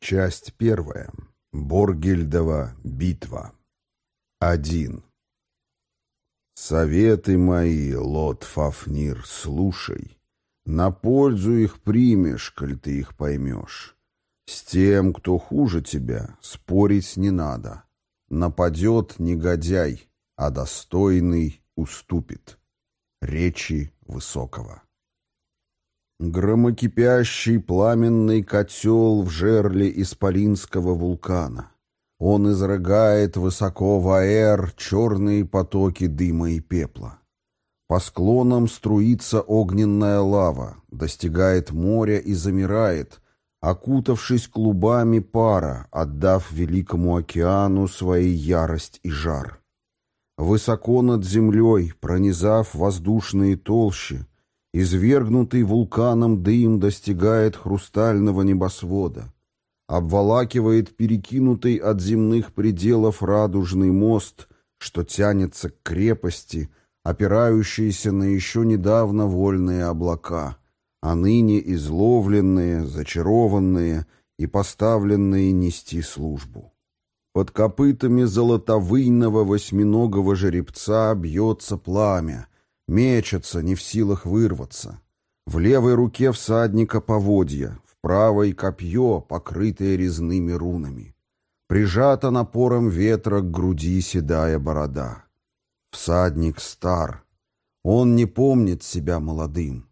Часть первая. Боргельдова битва. Один. Советы мои, Лот Фафнир, слушай. На пользу их примешь, коль ты их поймешь. С тем, кто хуже тебя, спорить не надо. Нападет негодяй, а достойный уступит. Речи Высокого. Громокипящий пламенный котел в жерле Исполинского вулкана. Он изрыгает высоко в аэр черные потоки дыма и пепла. По склонам струится огненная лава, достигает моря и замирает, окутавшись клубами пара, отдав великому океану свои ярость и жар. Высоко над землей, пронизав воздушные толщи, Извергнутый вулканом дым достигает хрустального небосвода, обволакивает перекинутый от земных пределов радужный мост, что тянется к крепости, опирающейся на еще недавно вольные облака, а ныне изловленные, зачарованные и поставленные нести службу. Под копытами золотовыйного восьминогого жеребца бьется пламя — Мечется, не в силах вырваться. В левой руке всадника поводья, в правой копье, покрытое резными рунами. Прижата напором ветра к груди седая борода. Всадник стар. Он не помнит себя молодым.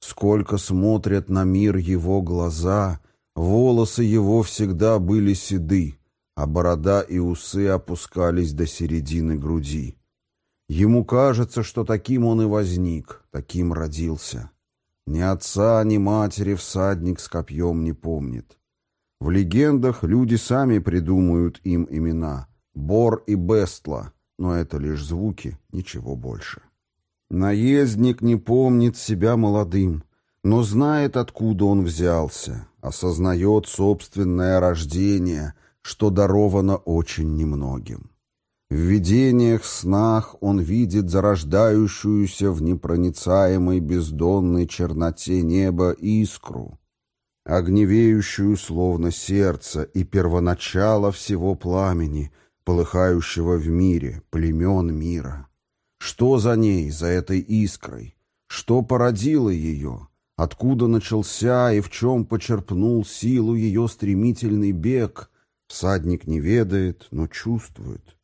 Сколько смотрят на мир его глаза, волосы его всегда были седы, а борода и усы опускались до середины груди. Ему кажется, что таким он и возник, таким родился. Ни отца, ни матери всадник с копьем не помнит. В легендах люди сами придумают им имена. Бор и Бестла, но это лишь звуки, ничего больше. Наездник не помнит себя молодым, но знает, откуда он взялся, осознает собственное рождение, что даровано очень немногим. В видениях, снах он видит зарождающуюся в непроницаемой бездонной черноте неба искру, огневеющую словно сердце и первоначало всего пламени, полыхающего в мире, племен мира. Что за ней, за этой искрой? Что породило ее? Откуда начался и в чем почерпнул силу ее стремительный бег? Всадник не ведает, но чувствует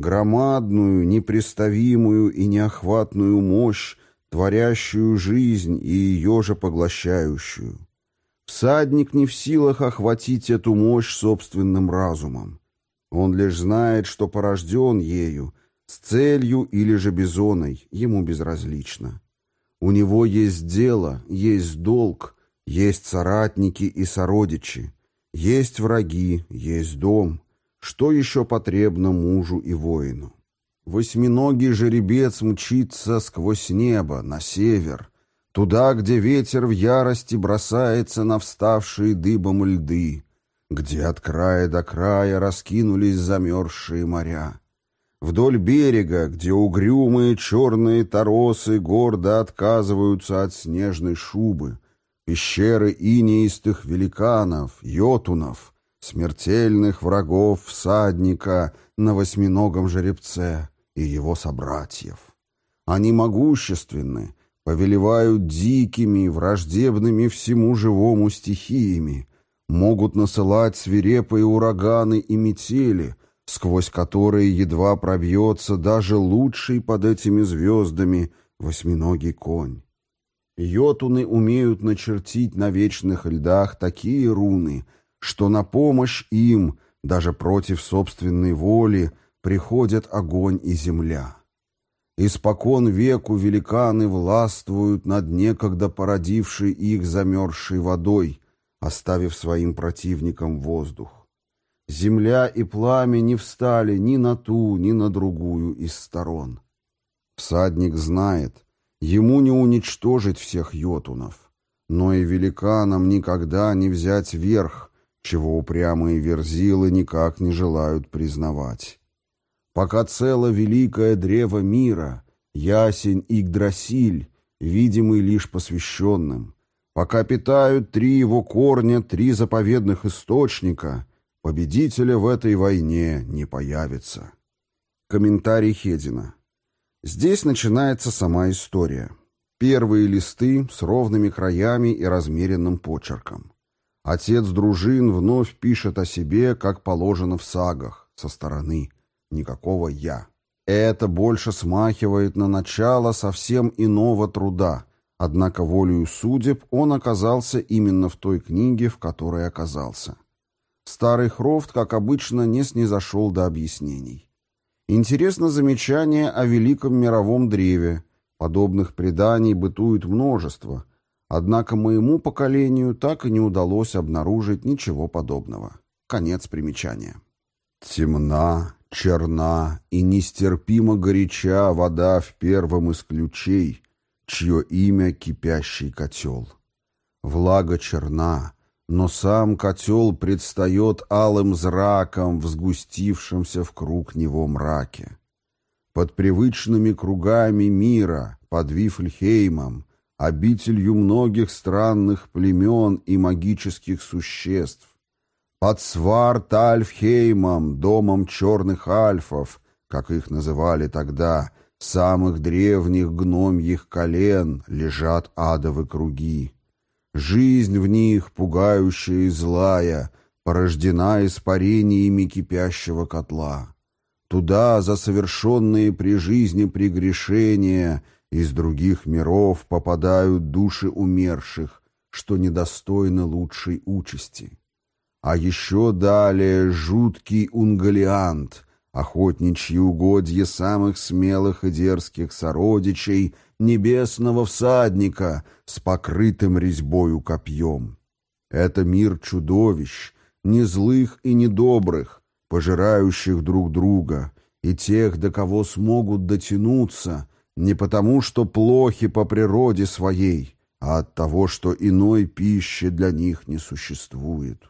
громадную, непреставимую и неохватную мощь, творящую жизнь и ее же поглощающую. Всадник не в силах охватить эту мощь собственным разумом. Он лишь знает, что порожден ею, с целью или же бизоной, ему безразлично. У него есть дело, есть долг, есть соратники и сородичи, есть враги, есть дом — что еще потребно мужу и воину? Восьминогий жеребец мчится сквозь небо, на север, туда, где ветер в ярости бросается на вставшие дыбом льды, где от края до края раскинулись замерзшие моря. Вдоль берега, где угрюмые черные торосы гордо отказываются от снежной шубы, пещеры инеистых великанов, йотунов — смертельных врагов всадника на восьминогом жеребце и его собратьев. Они могущественны, повелевают дикими, враждебными всему живому стихиями, могут насылать свирепые ураганы и метели, сквозь которые едва пробьется даже лучший под этими звездами восьминогий конь. Йотуны умеют начертить на вечных льдах такие руны — что на помощь им, даже против собственной воли, приходят огонь и земля. Испокон веку великаны властвуют над некогда породившей их замерзшей водой, оставив своим противникам воздух. Земля и пламя не встали ни на ту, ни на другую из сторон. Всадник знает, ему не уничтожить всех йотунов, но и великанам никогда не взять верх, чего упрямые верзилы никак не желают признавать. Пока цело великое древо мира, Ясень Игдрасиль, видимый лишь посвященным. Пока питают три его корня, три заповедных источника, победителя в этой войне не появится. Комментарий Хедина. Здесь начинается сама история. Первые листы с ровными краями и размеренным почерком. Отец дружин вновь пишет о себе, как положено в сагах, со стороны. Никакого «я». Это больше смахивает на начало совсем иного труда, однако волею судеб он оказался именно в той книге, в которой оказался. Старый Хрофт, как обычно, не снизошел до объяснений. Интересно замечание о великом мировом древе. Подобных преданий бытует множество, однако моему поколению так и не удалось обнаружить ничего подобного. Конец примечания. Темна, черна и нестерпимо горяча вода в первом из ключей, чье имя кипящий котел. Влага черна, но сам котел предстает алым зраком в сгустившемся в круг него мраке. Под привычными кругами мира, под Вифльхеймом, обителью многих странных племен и магических существ, под Свар-Тальфхеймом, домом черных альфов, как их называли тогда, самых древних гномьих колен, лежат адовы круги. Жизнь в них, пугающая и злая, порождена испарениями кипящего котла. Туда за совершенные при жизни прегрешения из других миров попадают души умерших, что недостойны лучшей участи. А еще далее жуткий унгалиант, охотничьи угодья самых смелых и дерзких сородичей небесного всадника с покрытым резьбою копьем. Это мир чудовищ, не злых и не добрых, пожирающих друг друга, и тех, до кого смогут дотянуться, не потому, что плохи по природе своей, а от того, что иной пищи для них не существует.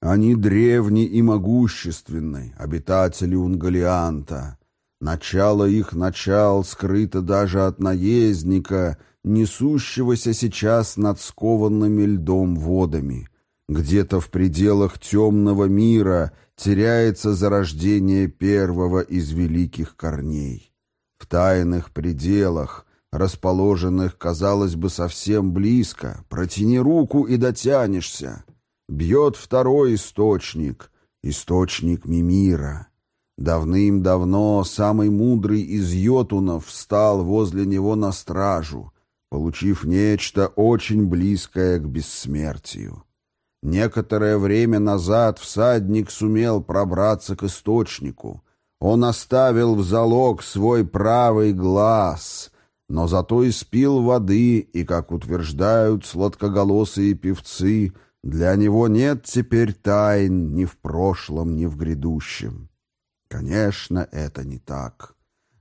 Они древни и могущественны, обитатели Унгалианта. Начало их начал скрыто даже от наездника, несущегося сейчас над скованными льдом водами. Где-то в пределах темного мира теряется зарождение первого из великих корней. В тайных пределах, расположенных, казалось бы, совсем близко, протяни руку и дотянешься — Бьет второй источник, источник Мимира. Давным-давно самый мудрый из йотунов встал возле него на стражу, получив нечто очень близкое к бессмертию. Некоторое время назад всадник сумел пробраться к источнику. Он оставил в залог свой правый глаз, но зато испил воды, и, как утверждают сладкоголосые певцы, — для него нет теперь тайн ни в прошлом, ни в грядущем. Конечно, это не так.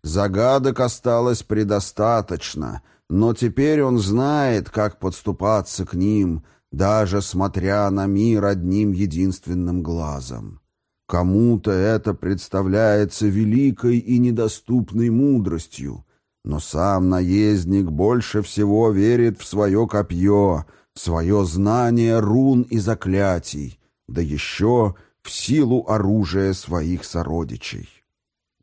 Загадок осталось предостаточно, но теперь он знает, как подступаться к ним, даже смотря на мир одним единственным глазом. Кому-то это представляется великой и недоступной мудростью, но сам наездник больше всего верит в свое копье — свое знание рун и заклятий, да еще в силу оружия своих сородичей.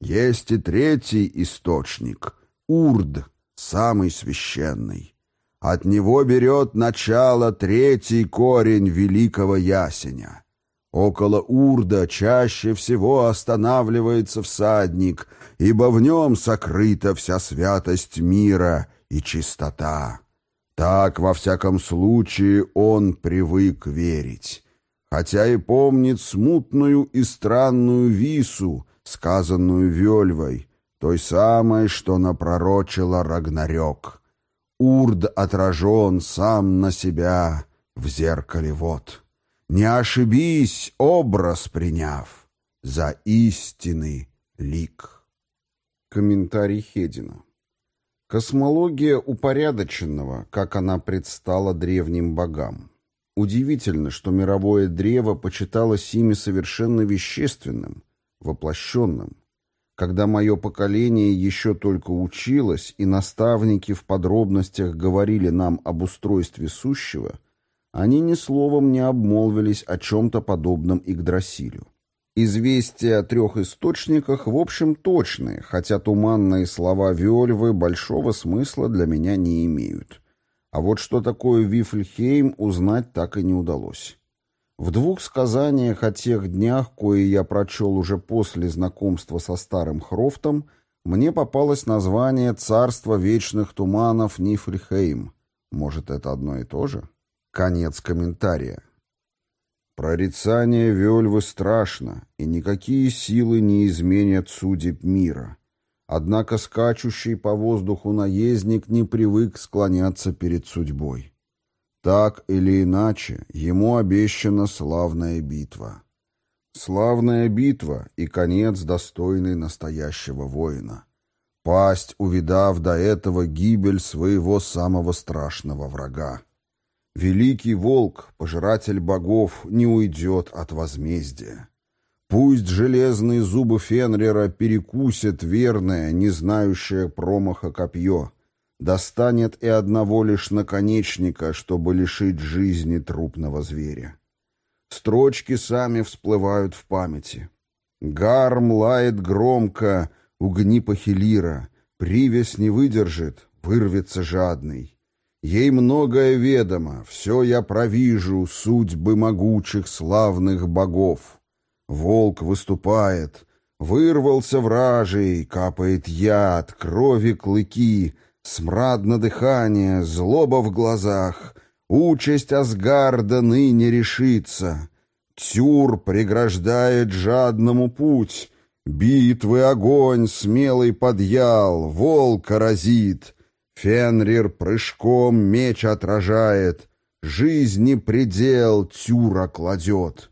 Есть и третий источник — Урд, самый священный. От него берет начало третий корень великого ясеня. Около Урда чаще всего останавливается всадник, ибо в нем сокрыта вся святость мира и чистота. Так, во всяком случае, он привык верить. Хотя и помнит смутную и странную вису, сказанную Вельвой, той самой, что напророчила Рагнарёк. Урд отражен сам на себя в зеркале вот. Не ошибись, образ приняв, за истинный лик. Комментарий Хедина Космология упорядоченного, как она предстала древним богам. Удивительно, что мировое древо почиталось ими совершенно вещественным, воплощенным. Когда мое поколение еще только училось, и наставники в подробностях говорили нам об устройстве сущего, они ни словом не обмолвились о чем-то подобном Игдрасилю. Известия о трех источниках в общем точные, хотя туманные слова Виольвы большого смысла для меня не имеют. А вот что такое Вифльхейм, узнать так и не удалось. В двух сказаниях о тех днях, кои я прочел уже после знакомства со старым Хрофтом, мне попалось название «Царство вечных туманов Нифльхейм». Может, это одно и то же? Конец комментария. Прорицание Вельвы страшно, и никакие силы не изменят судеб мира. Однако скачущий по воздуху наездник не привык склоняться перед судьбой. Так или иначе, ему обещана славная битва. Славная битва и конец достойный настоящего воина. Пасть, увидав до этого гибель своего самого страшного врага. Великий волк, пожиратель богов, не уйдет от возмездия. Пусть железные зубы Фенрера перекусят верное, не знающее промаха копье, достанет и одного лишь наконечника, чтобы лишить жизни трупного зверя. Строчки сами всплывают в памяти. Гарм лает громко у гнипа Хелира, привязь не выдержит, вырвется жадный. Ей многое ведомо, все я провижу, судьбы могучих славных богов. Волк выступает, вырвался вражий, капает яд, крови клыки, Смрадно дыхание, злоба в глазах, Участь Асгарда ныне решится. Тюр преграждает жадному путь, Битвы огонь смелый подъял, волка разит, Фенрир прыжком меч отражает, Жизни предел Тюра кладет.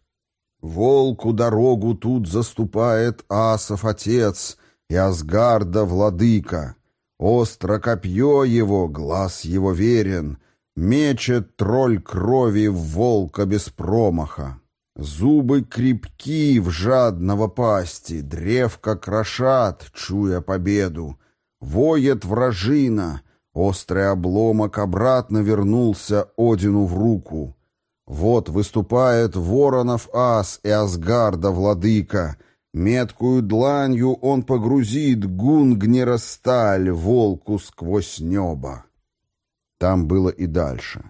Волку дорогу тут заступает Асов отец И Асгарда владыка — Остро копье его, глаз его верен, Мечет тролль крови в волка без промаха. Зубы крепки в жадного пасти, Древко крошат, чуя победу. Воет вражина, острый обломок Обратно вернулся Одину в руку. Вот выступает воронов ас и Асгарда владыка — Меткую дланью он погрузит гунгнера сталь волку сквозь небо. Там было и дальше.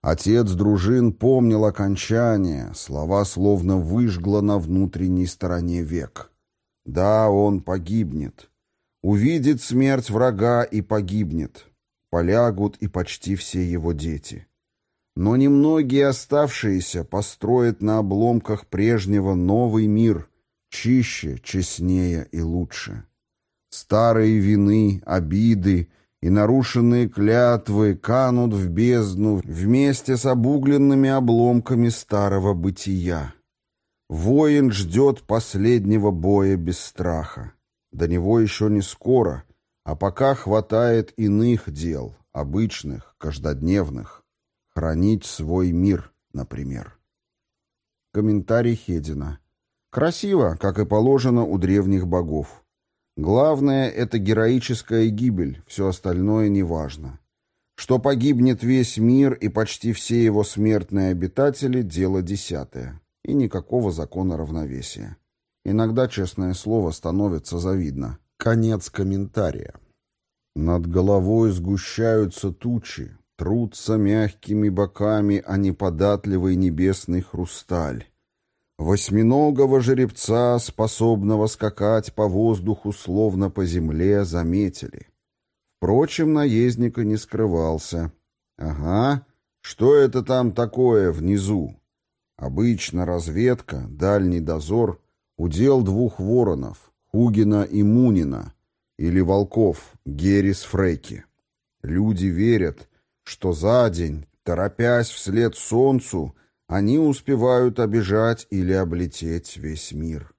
Отец дружин помнил окончание, слова словно выжгло на внутренней стороне век. Да, он погибнет. Увидит смерть врага и погибнет. Полягут и почти все его дети. Но немногие оставшиеся построят на обломках прежнего новый мир — чище, честнее и лучше. Старые вины, обиды и нарушенные клятвы канут в бездну вместе с обугленными обломками старого бытия. Воин ждет последнего боя без страха. До него еще не скоро, а пока хватает иных дел, обычных, каждодневных. Хранить свой мир, например. Комментарий Хедина. Красиво, как и положено у древних богов. Главное — это героическая гибель, все остальное неважно. Что погибнет весь мир и почти все его смертные обитатели — дело десятое. И никакого закона равновесия. Иногда, честное слово, становится завидно. Конец комментария. Над головой сгущаются тучи, трутся мягкими боками, а неподатливый небесный хрусталь. Восьминогого жеребца, способного скакать по воздуху, словно по земле, заметили. Впрочем, наездника не скрывался. Ага, что это там такое внизу? Обычно разведка, дальний дозор, удел двух воронов, Хугина и Мунина, или волков, Герис Фрейки. Люди верят, что за день, торопясь вслед солнцу, они успевают обижать или облететь весь мир.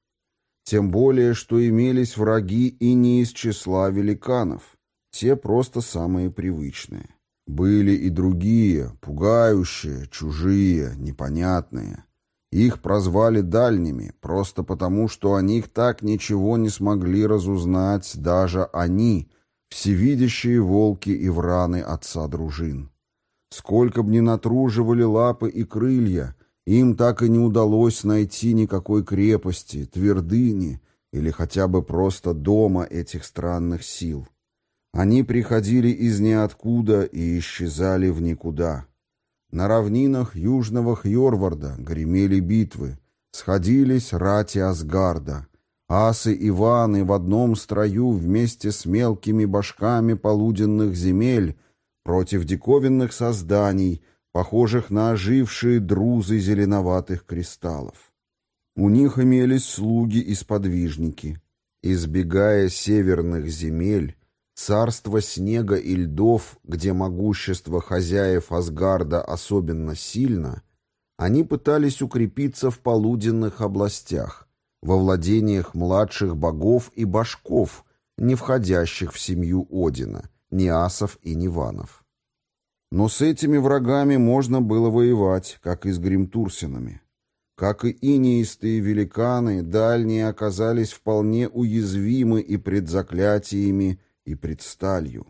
Тем более, что имелись враги и не из числа великанов, те просто самые привычные. Были и другие, пугающие, чужие, непонятные. Их прозвали дальними, просто потому, что о них так ничего не смогли разузнать даже они, всевидящие волки и враны отца дружин. Сколько б ни натруживали лапы и крылья, им так и не удалось найти никакой крепости, твердыни или хотя бы просто дома этих странных сил. Они приходили из ниоткуда и исчезали в никуда. На равнинах южного Хьорварда гремели битвы, сходились рати Асгарда. Асы и ваны в одном строю вместе с мелкими башками полуденных земель против диковинных созданий, похожих на ожившие друзы зеленоватых кристаллов. У них имелись слуги и сподвижники. Избегая северных земель, Царство снега и льдов, где могущество хозяев Асгарда особенно сильно, они пытались укрепиться в полуденных областях, во владениях младших богов и башков, не входящих в семью Одина, ни асов и ни ванов. Но с этими врагами можно было воевать, как и с гримтурсинами. Как и инеистые великаны, дальние оказались вполне уязвимы и пред заклятиями, и пред сталью,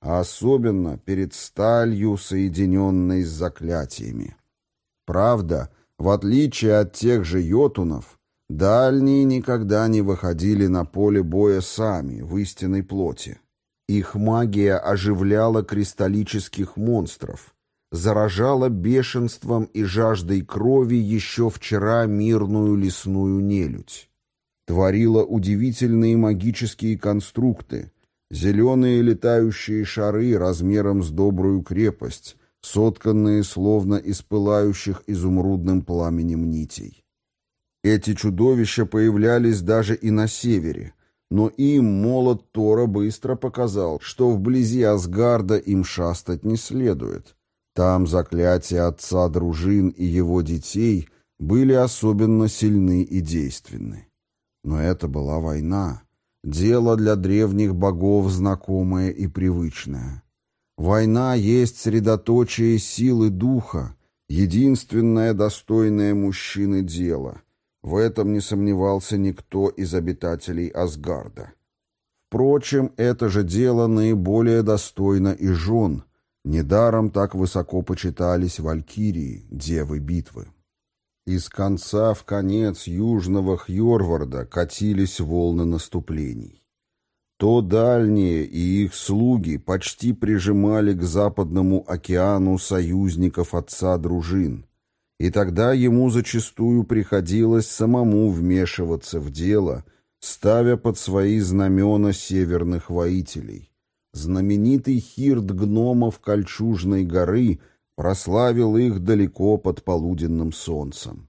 а особенно перед сталью, соединенной с заклятиями. Правда, в отличие от тех же йотунов, дальние никогда не выходили на поле боя сами, в истинной плоти. Их магия оживляла кристаллических монстров, заражала бешенством и жаждой крови еще вчера мирную лесную нелюдь. Творила удивительные магические конструкты, Зеленые летающие шары размером с добрую крепость, сотканные словно из пылающих изумрудным пламенем нитей. Эти чудовища появлялись даже и на севере, но им молот Тора быстро показал, что вблизи Асгарда им шастать не следует. Там заклятия отца дружин и его детей были особенно сильны и действенны. Но это была война. Дело для древних богов знакомое и привычное. Война есть средоточие силы духа, единственное достойное мужчины дело. В этом не сомневался никто из обитателей Асгарда. Впрочем, это же дело наиболее достойно и жен. Недаром так высоко почитались валькирии, девы битвы. Из конца в конец южного Хьорварда катились волны наступлений. То дальние и их слуги почти прижимали к западному океану союзников отца дружин, и тогда ему зачастую приходилось самому вмешиваться в дело, ставя под свои знамена северных воителей. Знаменитый хирт гномов Кольчужной горы — прославил их далеко под полуденным солнцем.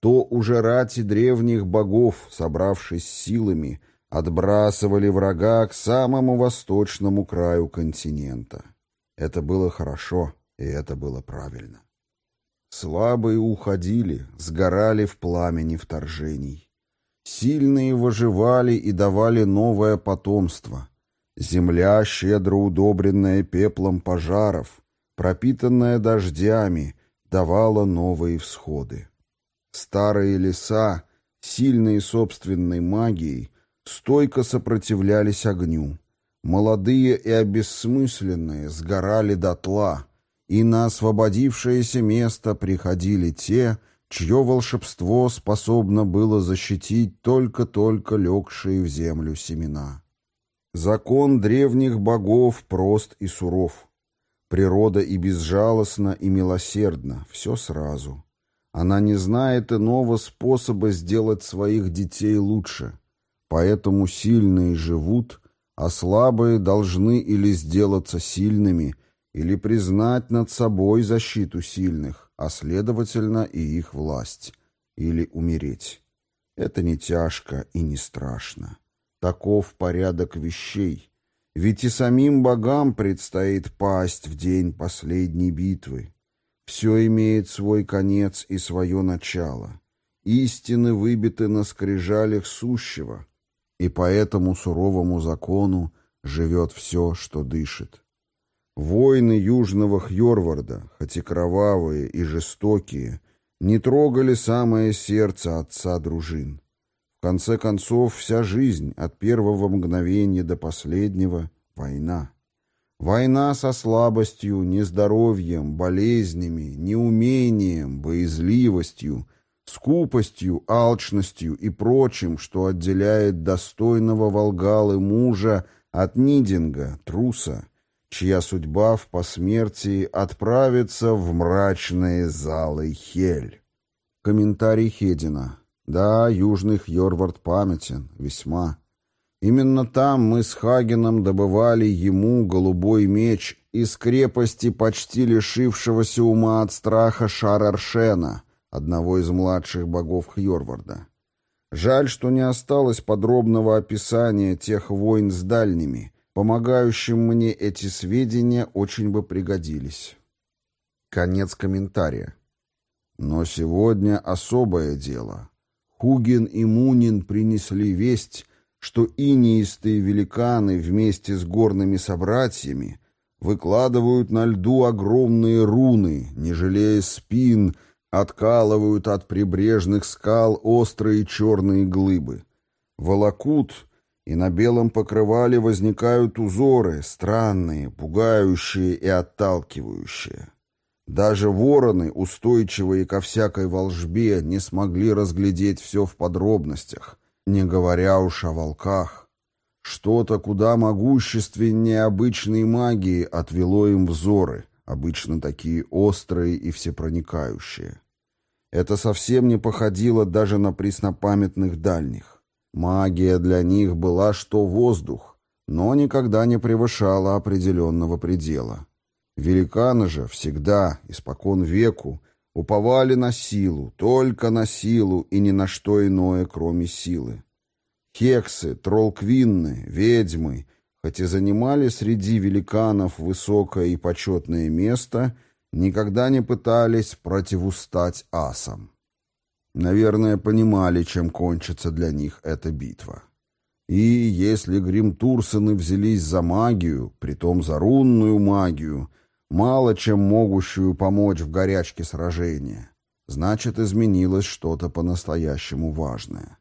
То уже рати древних богов, собравшись силами, отбрасывали врага к самому восточному краю континента. Это было хорошо, и это было правильно. Слабые уходили, сгорали в пламени вторжений. Сильные выживали и давали новое потомство. Земля, щедро удобренная пеплом пожаров, пропитанная дождями, давала новые всходы. Старые леса, сильные собственной магией, стойко сопротивлялись огню. Молодые и обессмысленные сгорали дотла, и на освободившееся место приходили те, чье волшебство способно было защитить только-только легшие в землю семена. Закон древних богов прост и суров. Природа и безжалостна, и милосердна, все сразу. Она не знает иного способа сделать своих детей лучше. Поэтому сильные живут, а слабые должны или сделаться сильными, или признать над собой защиту сильных, а следовательно и их власть, или умереть. Это не тяжко и не страшно. Таков порядок вещей, ведь и самим богам предстоит пасть в день последней битвы. Все имеет свой конец и свое начало. Истины выбиты на скрижалях сущего, и по этому суровому закону живет все, что дышит. Войны Южного Хьорварда, хоть и кровавые и жестокие, не трогали самое сердце отца дружин. Конце концов, вся жизнь, от первого мгновения до последнего — война. Война со слабостью, нездоровьем, болезнями, неумением, боязливостью, скупостью, алчностью и прочим, что отделяет достойного Волгалы мужа от Нидинга, труса, чья судьба в посмертии отправится в мрачные залы Хель. Комментарий Хедина. Да, Южный Хьорвард памятен, весьма. Именно там мы с Хагеном добывали ему голубой меч из крепости почти лишившегося ума от страха Шараршена, одного из младших богов Хьорварда. Жаль, что не осталось подробного описания тех войн с дальними. Помогающим мне эти сведения очень бы пригодились. Конец комментария. Но сегодня особое дело. Хугин и Мунин принесли весть, что инеистые великаны вместе с горными собратьями выкладывают на льду огромные руны, не жалея спин, откалывают от прибрежных скал острые черные глыбы. Волокут, и на белом покрывале возникают узоры, странные, пугающие и отталкивающие. Даже вороны, устойчивые ко всякой волжбе, не смогли разглядеть все в подробностях, не говоря уж о волках. Что-то куда могущественнее обычной магии отвело им взоры, обычно такие острые и всепроникающие. Это совсем не походило даже на преснопамятных дальних. Магия для них была что воздух, но никогда не превышала определенного предела. Великаны же всегда, испокон веку, уповали на силу, только на силу и ни на что иное, кроме силы. Хексы, троллквинны, ведьмы, хоть и занимали среди великанов высокое и почетное место, никогда не пытались противустать асам. Наверное, понимали, чем кончится для них эта битва. И если гримтурсены взялись за магию, притом за рунную магию — мало чем могущую помочь в горячке сражения. Значит, изменилось что-то по-настоящему важное.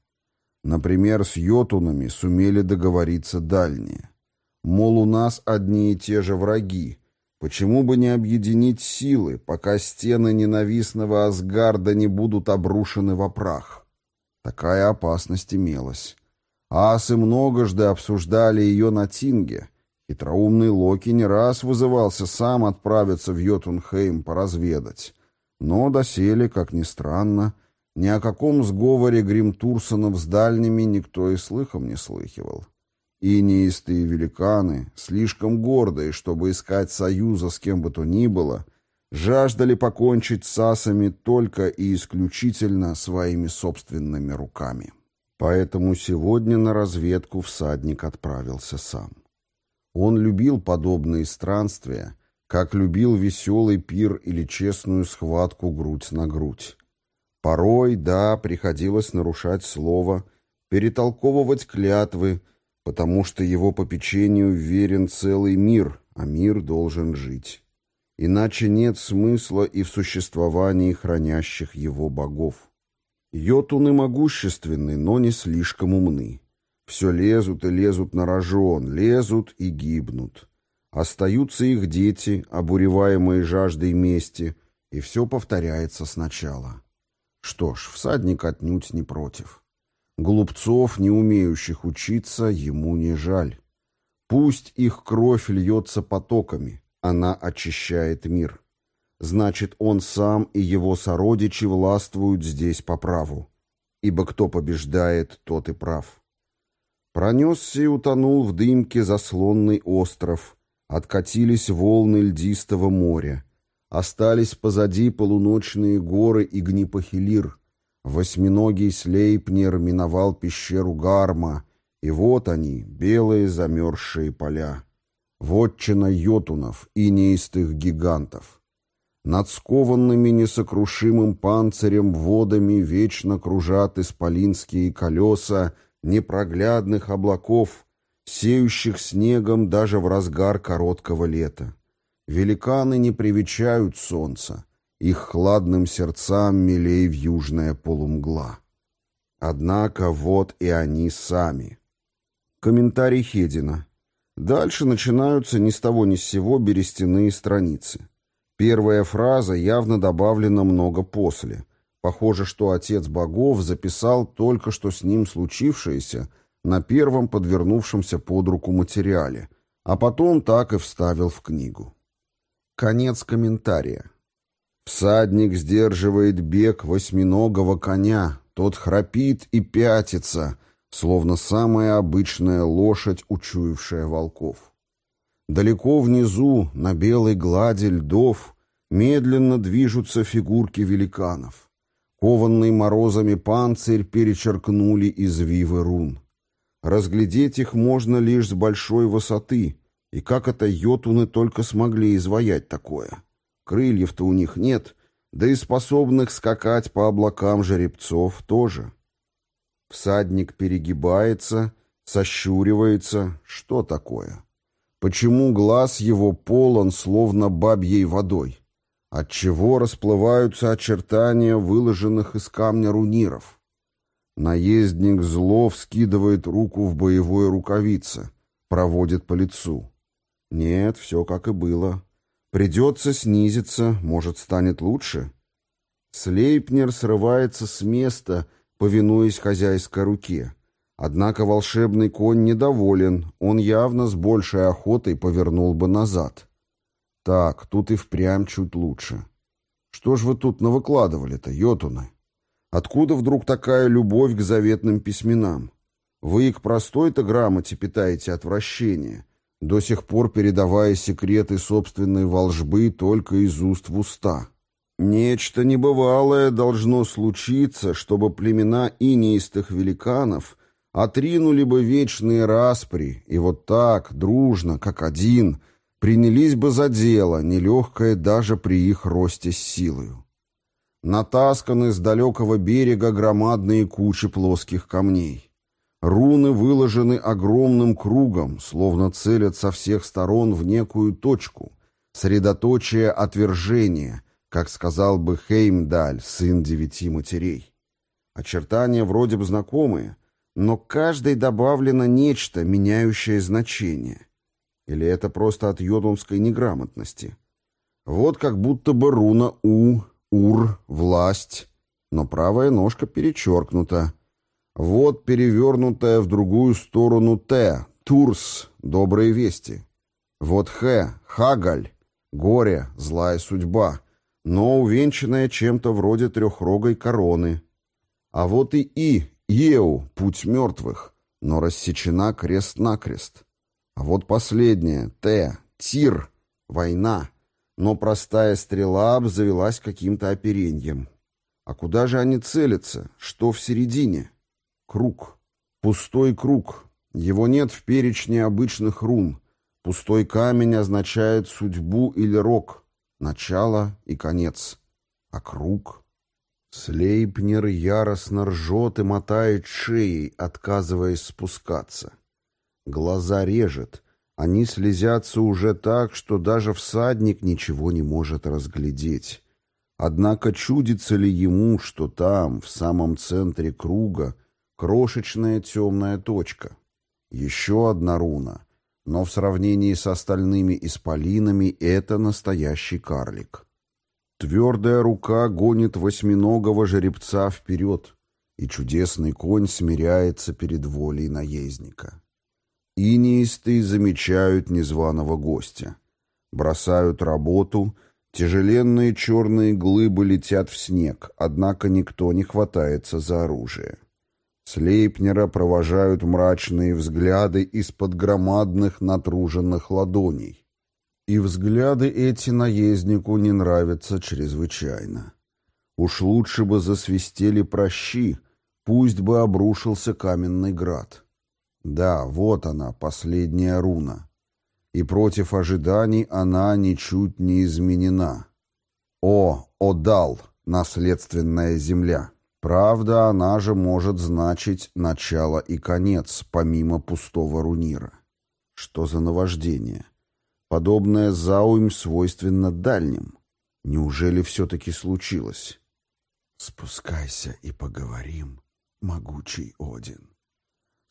Например, с йотунами сумели договориться дальние. Мол, у нас одни и те же враги. Почему бы не объединить силы, пока стены ненавистного Асгарда не будут обрушены в прах? Такая опасность имелась. Асы многожды обсуждали ее на Тинге, Хитроумный Локи не раз вызывался сам отправиться в Йотунхейм поразведать. Но доселе, как ни странно, ни о каком сговоре Гримтурсонов с дальними никто и слыхом не слыхивал. И неистые великаны, слишком гордые, чтобы искать союза с кем бы то ни было, жаждали покончить с асами только и исключительно своими собственными руками. Поэтому сегодня на разведку всадник отправился сам. Он любил подобные странствия, как любил веселый пир или честную схватку грудь на грудь. Порой, да, приходилось нарушать слово, перетолковывать клятвы, потому что его попечению верен целый мир, а мир должен жить. Иначе нет смысла и в существовании хранящих его богов. Йотуны могущественны, но не слишком умны. Все лезут и лезут на рожон, лезут и гибнут. Остаются их дети, обуреваемые жаждой мести, и все повторяется сначала. Что ж, всадник отнюдь не против. Глупцов, не умеющих учиться, ему не жаль. Пусть их кровь льется потоками, она очищает мир. Значит, он сам и его сородичи властвуют здесь по праву. Ибо кто побеждает, тот и прав. Пронесся и утонул в дымке заслонный остров. Откатились волны льдистого моря. Остались позади полуночные горы и Гнипохилир. Восьминогий Слейпнер миновал пещеру Гарма, и вот они, белые замерзшие поля. Вотчина йотунов и неистых гигантов. Над скованными несокрушимым панцирем водами вечно кружат исполинские колеса непроглядных облаков, сеющих снегом даже в разгар короткого лета. Великаны не привечают солнца, их хладным сердцам милей в южная полумгла. Однако вот и они сами. Комментарий Хедина. Дальше начинаются ни с того ни с сего берестяные страницы. Первая фраза явно добавлена много после. Похоже, что отец богов записал только что с ним случившееся на первом подвернувшемся под руку материале, а потом так и вставил в книгу. Конец комментария. Всадник сдерживает бег восьминогого коня, тот храпит и пятится, словно самая обычная лошадь, учуявшая волков. Далеко внизу, на белой глади льдов, медленно движутся фигурки великанов. Кованный морозами панцирь перечеркнули извивы рун. Разглядеть их можно лишь с большой высоты, и как это йотуны только смогли изваять такое. Крыльев-то у них нет, да и способных скакать по облакам жеребцов тоже. Всадник перегибается, сощуривается. Что такое? Почему глаз его полон, словно бабьей водой? Отчего расплываются очертания выложенных из камня руниров? Наездник зло вскидывает руку в боевой рукавице, проводит по лицу. Нет, все как и было. Придется снизиться, может, станет лучше. Слейпнер срывается с места, повинуясь хозяйской руке. Однако волшебный конь недоволен, он явно с большей охотой повернул бы назад. Так, тут и впрямь чуть лучше. Что ж вы тут навыкладывали-то, йотуны? Откуда вдруг такая любовь к заветным письменам? Вы и к простой-то грамоте питаете отвращение, до сих пор передавая секреты собственной волжбы только из уст в уста. Нечто небывалое должно случиться, чтобы племена инеистых великанов отринули бы вечные распри, и вот так, дружно, как один, принялись бы за дело, нелегкое даже при их росте с силою. Натасканы с далекого берега громадные кучи плоских камней. Руны выложены огромным кругом, словно целят со всех сторон в некую точку, средоточие отвержения, как сказал бы Хеймдаль, сын девяти матерей. Очертания вроде бы знакомые, но каждой добавлено нечто, меняющее значение. Или это просто от йодунской неграмотности? Вот как будто бы руна «У», «Ур», «Власть», но правая ножка перечеркнута, вот перевернутая в другую сторону Т, Турс, добрые вести. Вот Х, Хагаль, горе, злая судьба, но увенчанная чем-то вроде трехрогой короны. А вот и И, Еу, путь мертвых, но рассечена крест-накрест. А вот последняя, Т, Тир, война, но простая стрела обзавелась каким-то опереньем. А куда же они целятся? Что в середине? Круг. Пустой круг. Его нет в перечне обычных рун. Пустой камень означает судьбу или рок, начало и конец. А круг? Слейпнер яростно ржет и мотает шеей, отказываясь спускаться. Глаза режет. Они слезятся уже так, что даже всадник ничего не может разглядеть. Однако чудится ли ему, что там, в самом центре круга, Крошечная темная точка. Еще одна руна. Но в сравнении с остальными исполинами это настоящий карлик. Твердая рука гонит восьминогого жеребца вперед, и чудесный конь смиряется перед волей наездника. Инеистые замечают незваного гостя. Бросают работу, тяжеленные черные глыбы летят в снег, однако никто не хватается за оружие. Слейпнера провожают мрачные взгляды из-под громадных натруженных ладоней. И взгляды эти наезднику не нравятся чрезвычайно. Уж лучше бы засвистели прощи, пусть бы обрушился каменный град. Да, вот она, последняя руна. И против ожиданий она ничуть не изменена. О, Одал, наследственная земля! Правда, она же может значить начало и конец, помимо пустого рунира. Что за наваждение? Подобное зауим свойственно дальним. Неужели все-таки случилось? «Спускайся и поговорим, могучий Один».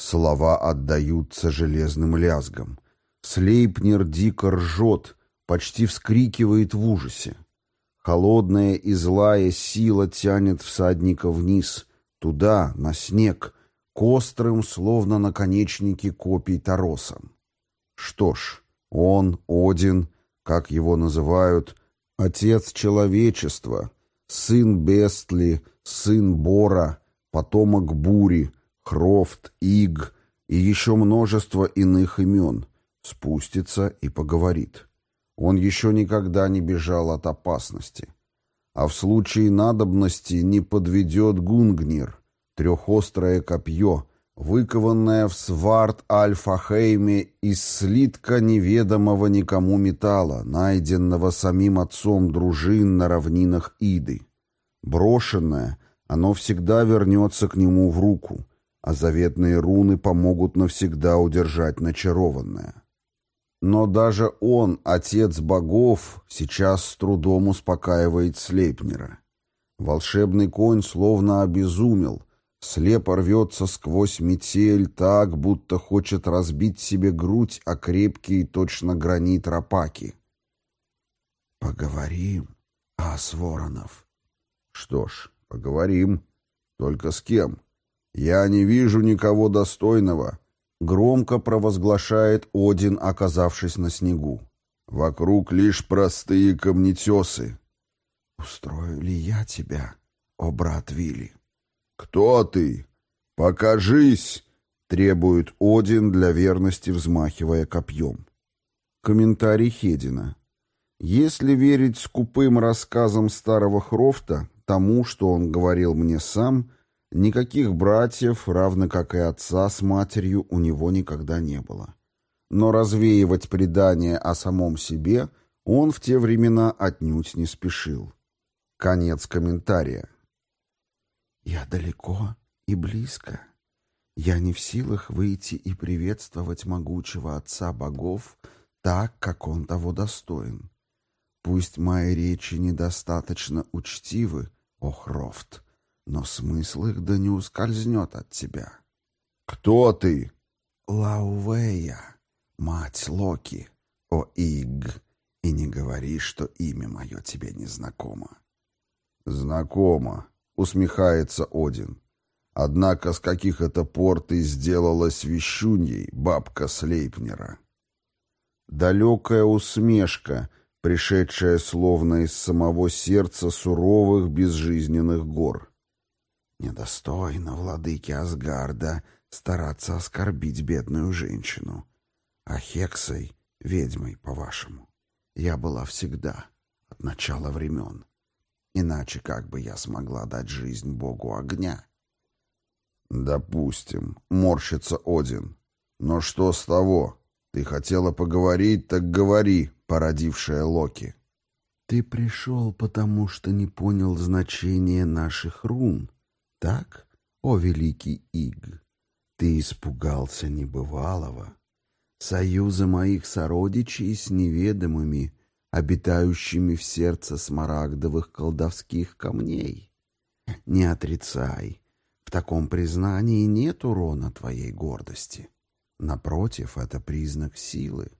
Слова отдаются железным лязгом. Слейпнер дико ржет, почти вскрикивает в ужасе. Холодная и злая сила тянет всадника вниз, туда, на снег, к острым, словно наконечники копий торосам. Что ж, он, Один, как его называют, отец человечества, сын Бестли, сын Бора, потомок Бури, Хрофт, Иг и еще множество иных имен, спустится и поговорит. Он еще никогда не бежал от опасности. А в случае надобности не подведет Гунгнир, трехострое копье, выкованное в сварт Альфа-Хейме из слитка неведомого никому металла, найденного самим отцом дружин на равнинах Иды. Брошенное, оно всегда вернется к нему в руку, а заветные руны помогут навсегда удержать начарованное. Но даже он, отец богов, сейчас с трудом успокаивает Слейпнера. Волшебный конь словно обезумел, слепо рвется сквозь метель так, будто хочет разбить себе грудь о крепкий точно гранит рапаки. «Поговорим, Ас Воронов». «Что ж, поговорим. Только с кем? Я не вижу никого достойного, Громко провозглашает Один, оказавшись на снегу. Вокруг лишь простые камнетесы. «Устрою ли я тебя, о брат Вилли?» «Кто ты? Покажись!» — требует Один для верности, взмахивая копьем. Комментарий Хедина. Если верить скупым рассказам старого Хрофта, тому, что он говорил мне сам, Никаких братьев, равно как и отца с матерью, у него никогда не было. Но развеивать предание о самом себе он в те времена отнюдь не спешил. Конец комментария. «Я далеко и близко. Я не в силах выйти и приветствовать могучего отца богов так, как он того достоин. Пусть мои речи недостаточно учтивы, о Хрофт, но смысл их да не ускользнет от тебя. «Кто ты?» «Лаувея, мать Локи, о Иг, и не говори, что имя мое тебе не знакомо». «Знакомо», — усмехается Один. «Однако с каких это пор ты сделалась вещуньей, бабка Слейпнера?» Далекая усмешка, пришедшая словно из самого сердца суровых безжизненных гор. Недостойно владыки Асгарда стараться оскорбить бедную женщину. А Хексой, ведьмой, по-вашему, я была всегда, от начала времен. Иначе как бы я смогла дать жизнь богу огня? Допустим, морщится Один. Но что с того? Ты хотела поговорить, так говори, породившая Локи. Ты пришел, потому что не понял значения наших рун, так, о великий Иг? Ты испугался небывалого, союза моих сородичей с неведомыми, обитающими в сердце смарагдовых колдовских камней. Не отрицай, в таком признании нет урона твоей гордости. Напротив, это признак силы.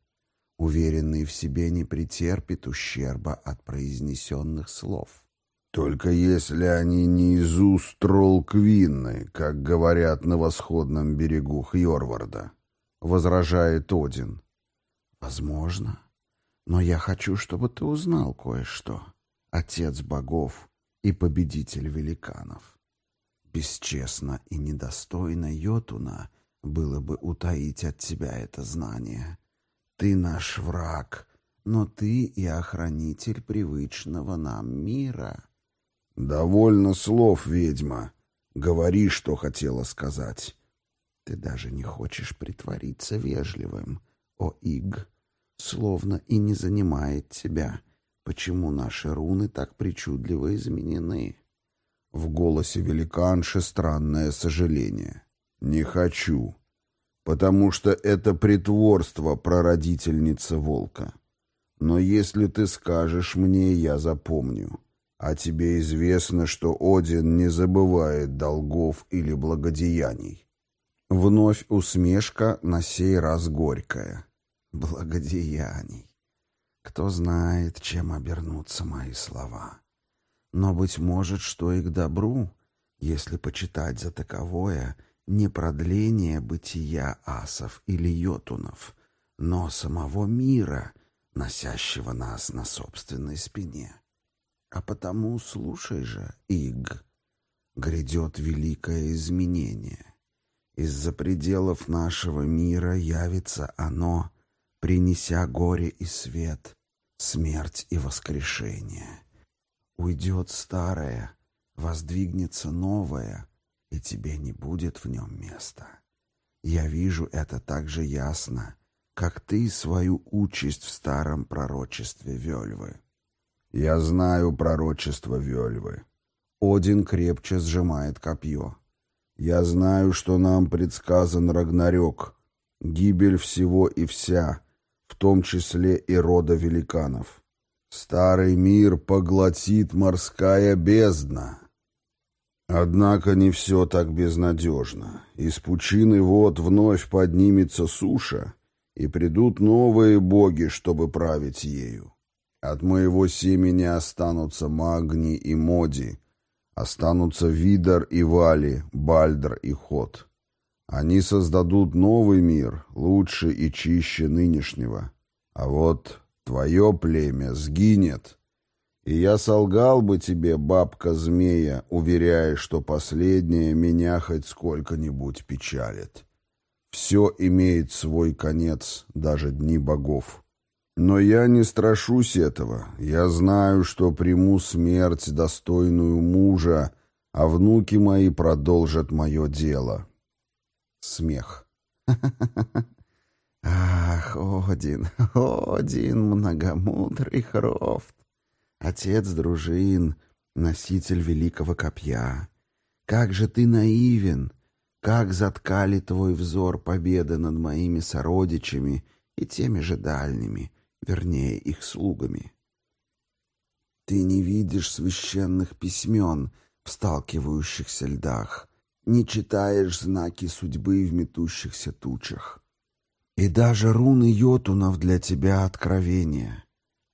Уверенный в себе не претерпит ущерба от произнесенных слов. Только если они не из уст Троллквинны, как говорят на восходном берегу Хьорварда, — возражает Один. Возможно. Но я хочу, чтобы ты узнал кое-что. Отец богов и победитель великанов. Бесчестно и недостойно Йотуна было бы утаить от тебя это знание. Ты наш враг, но ты и охранитель привычного нам мира. «Довольно слов, ведьма. Говори, что хотела сказать». «Ты даже не хочешь притвориться вежливым, о Иг, словно и не занимает тебя, почему наши руны так причудливо изменены». В голосе великанши странное сожаление. «Не хочу, потому что это притворство прародительница волка. Но если ты скажешь мне, я запомню. А тебе известно, что Один не забывает долгов или благодеяний. Вновь усмешка, на сей раз горькая. Благодеяний. Кто знает, чем обернутся мои слова. Но, быть может, что и к добру, если почитать за таковое не продление бытия асов или йотунов, но самого мира, носящего нас на собственной спине. А потому слушай же, Иг, грядет великое изменение. Из-за пределов нашего мира явится оно, принеся горе и свет, смерть и воскрешение. Уйдет старое, воздвигнется новое, и тебе не будет в нем места. Я вижу это так же ясно, как ты свою участь в старом пророчестве Вельвы. Я знаю пророчество Вельвы. Один крепче сжимает копье. Я знаю, что нам предсказан Рагнарёк, гибель всего и вся, в том числе и рода великанов. Старый мир поглотит морская бездна. Однако не все так безнадежно. Из пучины вод вновь поднимется суша, и придут новые боги, чтобы править ею. От моего семени останутся Магни и Моди, останутся Видар и Вали, Бальдр и Ход. Они создадут новый мир, лучше и чище нынешнего. А вот твое племя сгинет. И я солгал бы тебе, бабка-змея, уверяя, что последнее меня хоть сколько-нибудь печалит. Все имеет свой конец, даже дни богов. Но я не страшусь этого. Я знаю, что приму смерть, достойную мужа, а внуки мои продолжат мое дело. Смех. Ах, Один, Один, многомудрый Хрофт, отец дружин, носитель великого копья. Как же ты наивен, как заткали твой взор победы над моими сородичами и теми же дальними, вернее, их слугами. Ты не видишь священных письмен в сталкивающихся льдах, не читаешь знаки судьбы в метущихся тучах. И даже руны йотунов для тебя откровение.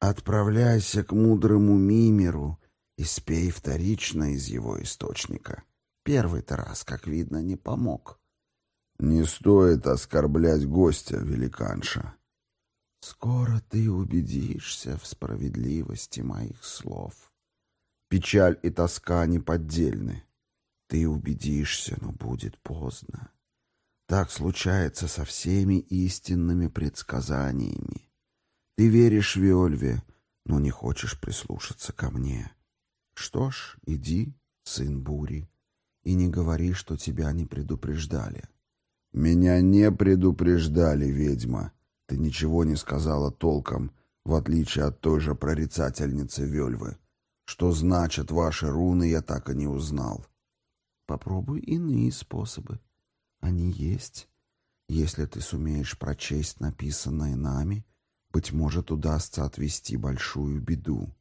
Отправляйся к мудрому Мимеру и спей вторично из его источника. Первый-то раз, как видно, не помог. Не стоит оскорблять гостя, великанша. Скоро ты убедишься в справедливости моих слов. Печаль и тоска неподдельны. Ты убедишься, но будет поздно. Так случается со всеми истинными предсказаниями. Ты веришь Виольве, но не хочешь прислушаться ко мне. Что ж, иди, сын бури, и не говори, что тебя не предупреждали. Меня не предупреждали, ведьма. Ты ничего не сказала толком, в отличие от той же прорицательницы Вельвы. Что значат ваши руны, я так и не узнал. Попробуй иные способы. Они есть. Если ты сумеешь прочесть написанное нами, быть может, удастся отвести большую беду.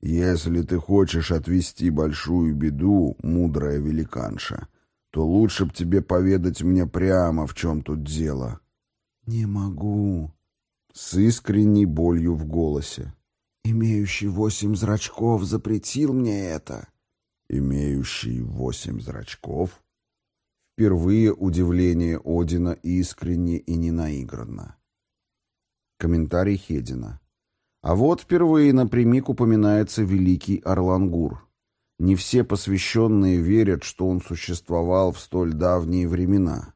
Если ты хочешь отвести большую беду, мудрая великанша, то лучше б тебе поведать мне прямо, в чем тут дело. Не могу. С искренней болью в голосе. Имеющий восемь зрачков запретил мне это. Имеющий восемь зрачков? Впервые удивление Одина искренне и ненаигранно. Комментарий Хедина. А вот впервые напрямик упоминается великий Орлангур. Не все посвященные верят, что он существовал в столь давние времена.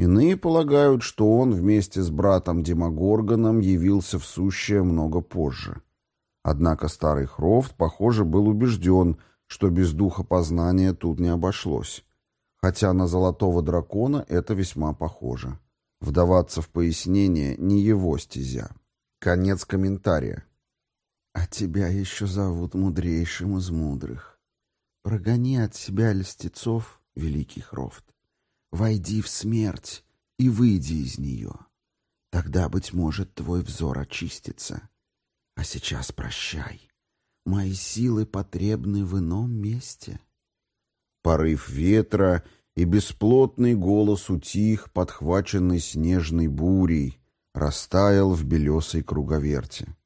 Иные полагают, что он вместе с братом Демогоргоном явился в сущее много позже. Однако старый Хрофт, похоже, был убежден, что без духа познания тут не обошлось хотя на золотого дракона это весьма похоже. Вдаваться в пояснение не его стезя. Конец комментария. «А тебя еще зовут мудрейшим из мудрых. Прогони от себя льстецов, великий Хрофт. Войди в смерть и выйди из нее. Тогда, быть может, твой взор очистится. А сейчас прощай. Мои силы потребны в ином месте. Порыв ветра и бесплотный голос утих, подхваченный снежной бурей, растаял в белесой круговерте.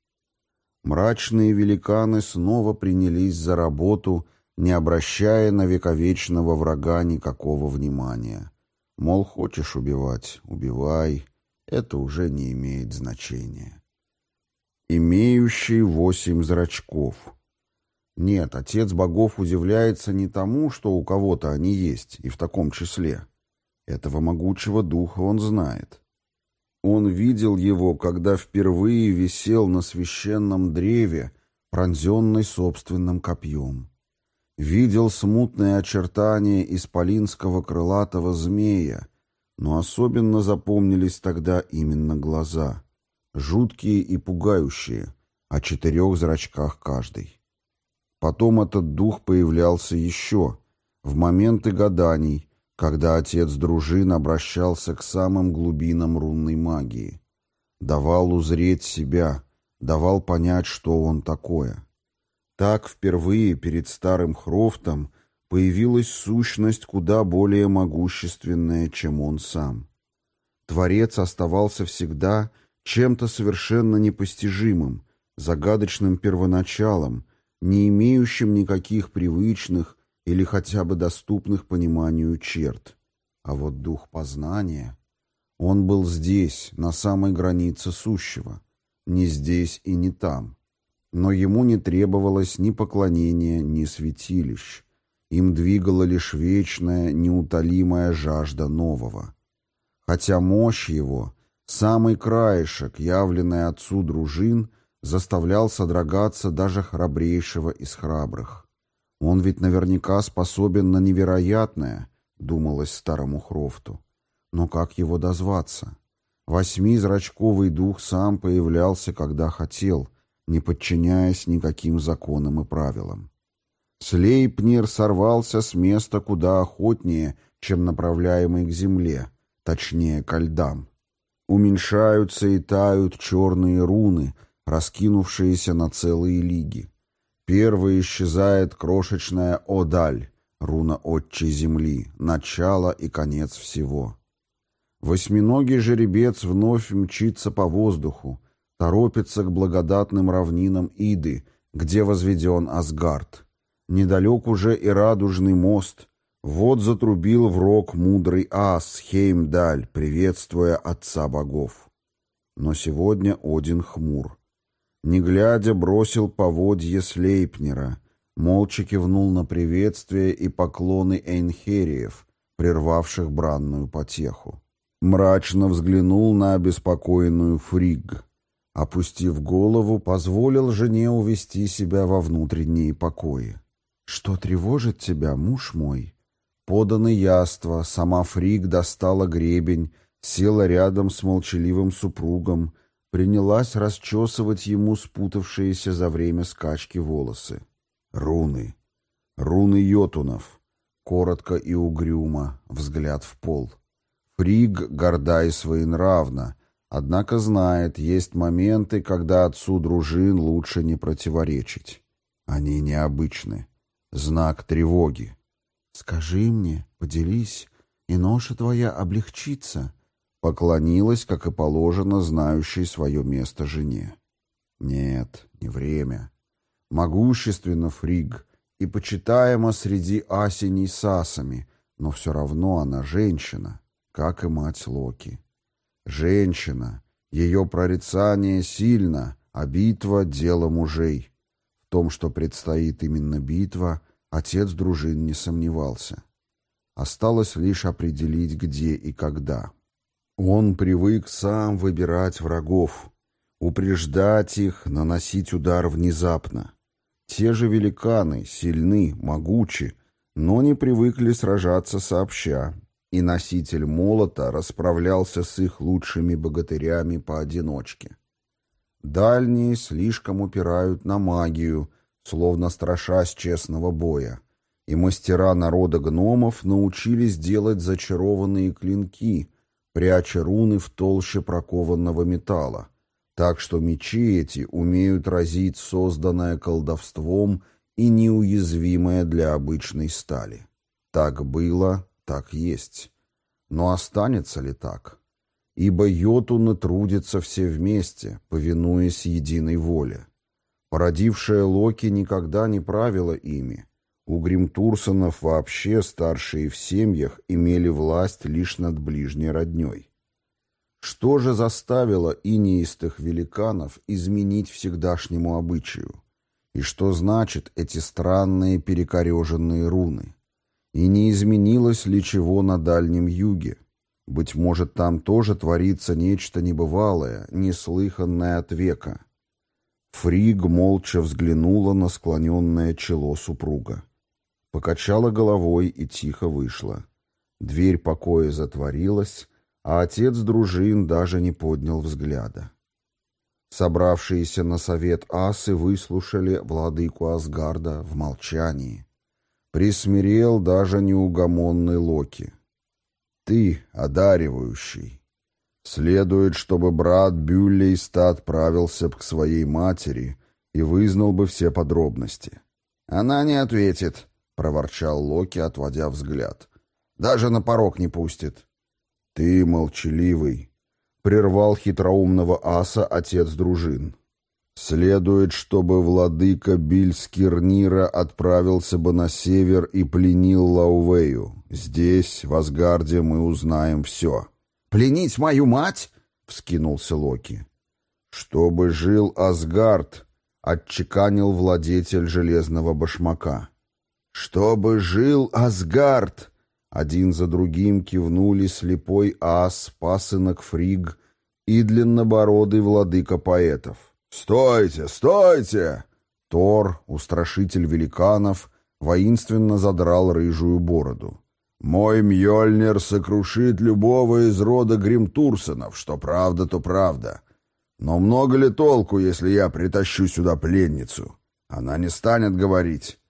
Мрачные великаны снова принялись за работу, не обращая на вековечного врага никакого внимания. Мол, хочешь убивать — убивай, это уже не имеет значения. Имеющий восемь зрачков. Нет, отец богов удивляется не тому, что у кого-то они есть, и в таком числе. Этого могучего духа он знает. Он видел его, когда впервые висел на священном древе, пронзенный собственным копьем. Видел смутные очертания исполинского крылатого змея, но особенно запомнились тогда именно глаза, жуткие и пугающие, о четырех зрачках каждый. Потом этот дух появлялся еще, в моменты гаданий, когда отец дружин обращался к самым глубинам рунной магии. Давал узреть себя, давал понять, что он такое. Так впервые перед старым Хрофтом появилась сущность куда более могущественная, чем он сам. Творец оставался всегда чем-то совершенно непостижимым, загадочным первоначалом, не имеющим никаких привычных или хотя бы доступных пониманию черт. А вот дух познания... Он был здесь, на самой границе сущего, не здесь и не там. Но ему не требовалось ни поклонения, ни святилищ. Им двигала лишь вечная, неутолимая жажда нового. Хотя мощь его, самый краешек, явленный отцу дружин, заставлял содрогаться даже храбрейшего из храбрых. Он ведь наверняка способен на невероятное, думалось старому Хрофту. Но как его дозваться? Восьмизрачковый дух сам появлялся, когда хотел, не подчиняясь никаким законам и правилам. Слейпнир сорвался с места куда охотнее, чем направляемый к земле, точнее, ко льдам. Уменьшаются и тают черные руны, раскинувшиеся на целые лиги. Первой исчезает крошечная Одаль, руна отчей земли, начало и конец всего. Восьминогий жеребец вновь мчится по воздуху, торопится к благодатным равнинам Иды, где возведен Асгард. Недалек уже и радужный мост. Вот затрубил в рог мудрый ас Хеймдаль, приветствуя отца богов. Но сегодня Один хмур. Не глядя, бросил поводье Слейпнера, молча кивнул на приветствие и поклоны Эйнхериев, прервавших бранную потеху. Мрачно взглянул на обеспокоенную Фриг. Опустив голову, позволил жене увести себя во внутренние покои. «Что тревожит тебя, муж мой?» Поданы яства, сама Фриг достала гребень, села рядом с молчаливым супругом, принялась расчесывать ему спутавшиеся за время скачки волосы. Руны. Руны йотунов. Коротко и угрюмо, взгляд в пол. Фриг горда и своенравна, однако знает, есть моменты, когда отцу дружин лучше не противоречить. Они необычны. Знак тревоги. «Скажи мне, поделись, и ноша твоя облегчится», поклонилась, как и положено, знающей свое место жене. Нет, не время. Могущественно Фриг и почитаема среди асеней сасами, но все равно она женщина как и мать Локи. Женщина, ее прорицание сильно, а битва — дело мужей. В том, что предстоит именно битва, отец дружин не сомневался. Осталось лишь определить, где и когда. Он привык сам выбирать врагов, упреждать их, наносить удар внезапно. Те же великаны, сильны, могучи, но не привыкли сражаться сообща, и носитель молота расправлялся с их лучшими богатырями поодиночке. Дальние слишком упирают на магию, словно страшась честного боя, и мастера народа гномов научились делать зачарованные клинки, пряча руны в толще прокованного металла, Так что мечи эти умеют разить созданное колдовством и неуязвимое для обычной стали. Так было, так есть. Но останется ли так? Ибо йотуны трудятся все вместе, повинуясь единой воле. Породившая Локи никогда не правила ими. У Гримтурсонов вообще старшие в семьях имели власть лишь над ближней родней. Что же заставило инеистых великанов изменить всегдашнему обычаю? И что значит эти странные перекореженные руны? И не изменилось ли чего на Дальнем Юге? Быть может, там тоже творится нечто небывалое, неслыханное от века. Фриг молча взглянула на склоненное чело супруга. Покачала головой и тихо вышла. Дверь покоя затворилась, а отец дружин даже не поднял взгляда. Собравшиеся на совет асы выслушали владыку Асгарда в молчании. Присмирел даже неугомонный Локи. «Ты, одаривающий, следует, чтобы брат Бюллейста отправился к своей матери и вызнал бы все подробности». «Она не ответит», — проворчал Локи, отводя взгляд. «Даже на порог не пустит». «Ты молчаливый», — прервал хитроумного аса отец дружин. «Следует, чтобы владыка Бильскирнира отправился бы на север и пленил Лаувею. Здесь, в Асгарде, мы узнаем все». «Пленить мою мать?» — вскинулся Локи. «Чтобы жил Асгард», — отчеканил владетель железного башмака. «Чтобы жил Асгард!» Один за другим кивнули слепой ас, пасынок фриг и длиннобородый владыка поэтов. «Стойте, стойте!» Тор, устрашитель великанов, воинственно задрал рыжую бороду. «Мой Мьёльнир сокрушит любого из рода Гримтурсонов, что правда, то правда. Но много ли толку, если я притащу сюда пленницу? Она не станет говорить.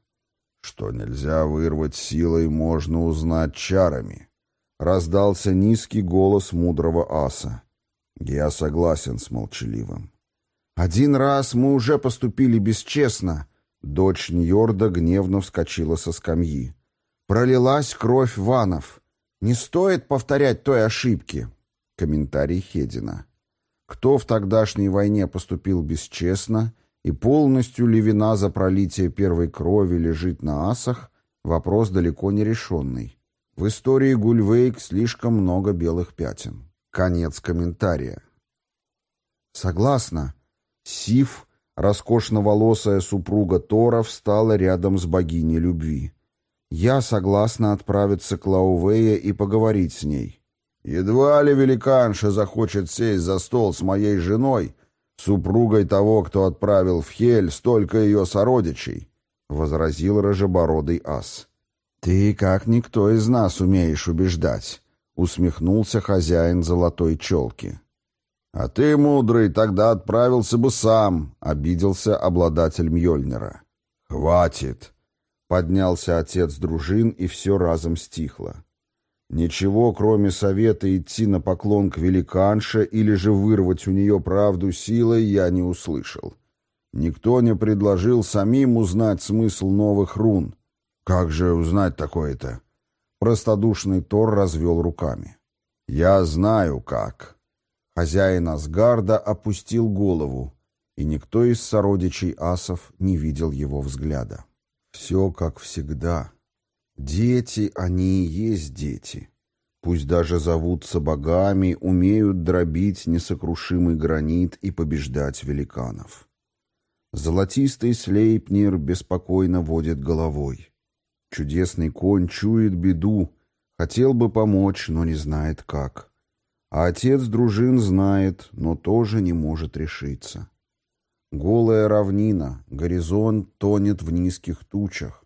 Что нельзя вырвать силой, можно узнать чарами. Раздался низкий голос мудрого аса. Я согласен с молчаливым. «Один раз мы уже поступили бесчестно», — дочь Ньорда гневно вскочила со скамьи. «Пролилась кровь ванов. Не стоит повторять той ошибки». Комментарий Хедина. Кто в тогдашней войне поступил бесчестно и полностью ли вина за пролитие первой крови лежит на асах, вопрос далеко не решенный. В истории Гульвейк слишком много белых пятен. Конец комментария. Согласна. Сив, роскошноволосая супруга Тора, встала рядом с богиней любви. Я согласна отправиться к Лаувее и поговорить с ней. Едва ли великанша захочет сесть за стол с моей женой, Супругой того, кто отправил в Хель столько ее сородичей, — возразил рыжебородый ас. «Ты, как никто из нас, умеешь убеждать», — усмехнулся хозяин золотой челки. «А ты, мудрый, тогда отправился бы сам», — обиделся обладатель Мьёльнира. «Хватит!» — поднялся отец дружин, и все разом стихло. Ничего, кроме совета идти на поклон к великанше или же вырвать у нее правду силой, я не услышал. Никто не предложил самим узнать смысл новых рун. Как же узнать такое-то? Простодушный Тор развел руками. Я знаю как. Хозяин Асгарда опустил голову, и никто из сородичей асов не видел его взгляда. Все как всегда. Дети, они и есть дети. Пусть даже зовутся богами, умеют дробить несокрушимый гранит и побеждать великанов. Золотистый слейпнир беспокойно водит головой. Чудесный конь чует беду, хотел бы помочь, но не знает как. А отец дружин знает, но тоже не может решиться. Голая равнина, горизонт тонет в низких тучах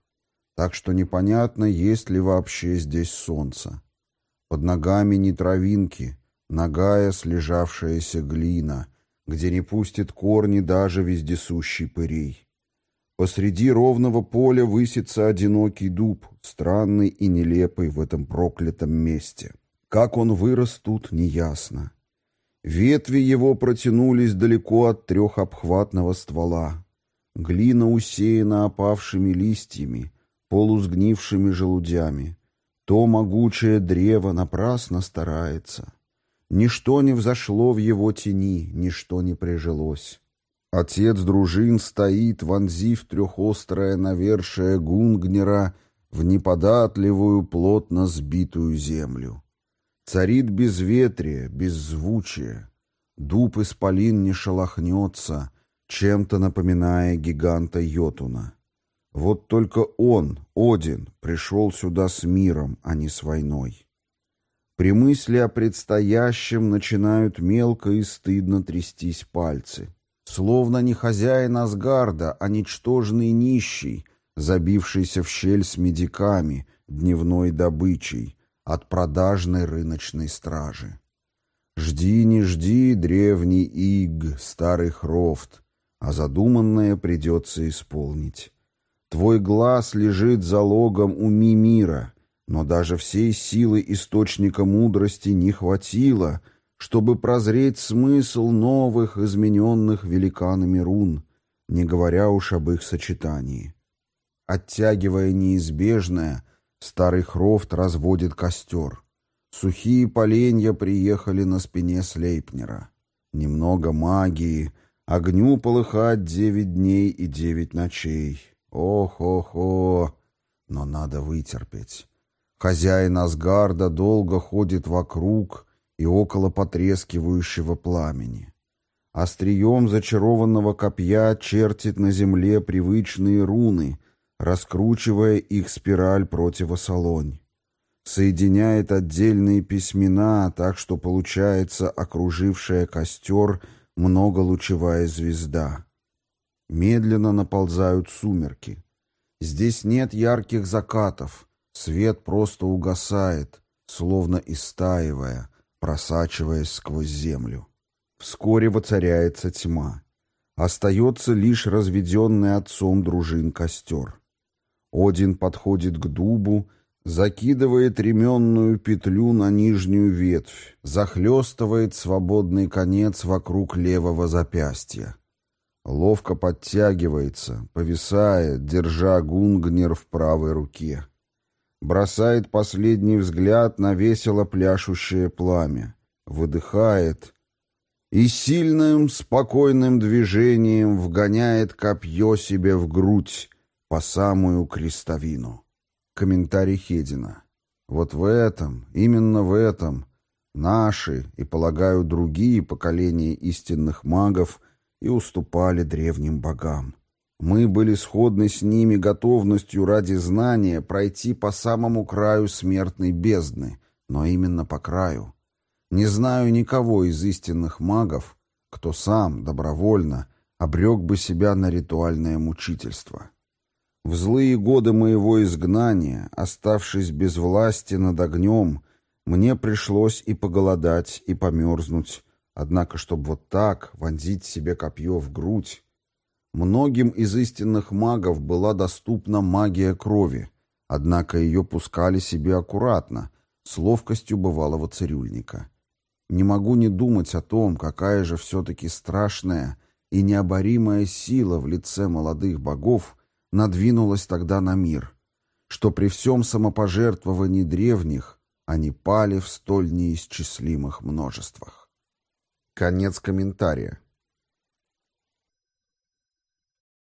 так что непонятно, есть ли вообще здесь солнце. Под ногами не травинки, ногая слежавшаяся глина, где не пустит корни даже вездесущий пырей. Посреди ровного поля высится одинокий дуб, странный и нелепый в этом проклятом месте. Как он вырос тут, неясно. Ветви его протянулись далеко от трехобхватного ствола. Глина усеяна опавшими листьями, полусгнившими желудями. То могучее древо напрасно старается. Ничто не взошло в его тени, ничто не прижилось. Отец дружин стоит, вонзив трехострое навершие Гунгнера в неподатливую, плотно сбитую землю. Царит безветрие, беззвучие. Дуб исполин не шелохнется, чем-то напоминая гиганта Йотуна. Вот только он, Один, пришел сюда с миром, а не с войной. При мысли о предстоящем начинают мелко и стыдно трястись пальцы. Словно не хозяин Асгарда, а ничтожный нищий, забившийся в щель с медиками, дневной добычей, от продажной рыночной стражи. Жди, не жди, древний Иг, старый Хрофт, а задуманное придется исполнить. Твой глаз лежит залогом уми мира, но даже всей силы источника мудрости не хватило, чтобы прозреть смысл новых, измененных великанами рун, не говоря уж об их сочетании. Оттягивая неизбежное, старый Хрофт разводит костер. Сухие поленья приехали на спине Слейпнера. Немного магии, огню полыхать девять дней и девять ночей. Ох-ох-ох, но надо вытерпеть. Хозяин Асгарда долго ходит вокруг и около потрескивающего пламени. Острием зачарованного копья чертит на земле привычные руны, раскручивая их спираль противосолонь. Соединяет отдельные письмена, так что получается окружившая костер многолучевая звезда. Медленно наползают сумерки. Здесь нет ярких закатов, свет просто угасает, словно истаивая, просачиваясь сквозь землю. Вскоре воцаряется тьма. Остается лишь разведенный отцом дружин костер. Один подходит к дубу, закидывает ременную петлю на нижнюю ветвь, захлестывает свободный конец вокруг левого запястья. Ловко подтягивается, повисает, держа гунгнер в правой руке. Бросает последний взгляд на весело пляшущее пламя. Выдыхает и сильным, спокойным движением вгоняет копье себе в грудь по самую крестовину. Комментарий Хедина. Вот в этом, именно в этом, наши и, полагаю, другие поколения истинных магов – и уступали древним богам. Мы были сходны с ними готовностью ради знания пройти по самому краю смертной бездны, но именно по краю. Не знаю никого из истинных магов, кто сам, добровольно, обрек бы себя на ритуальное мучительство. В злые годы моего изгнания, оставшись без власти над огнем, мне пришлось и поголодать, и померзнуть, Однако, чтобы вот так вонзить себе копье в грудь... Многим из истинных магов была доступна магия крови, однако ее пускали себе аккуратно, с ловкостью бывалого цирюльника. Не могу не думать о том, какая же все-таки страшная и необоримая сила в лице молодых богов надвинулась тогда на мир, что при всем самопожертвовании древних они пали в столь неисчислимых множествах. Конец комментария.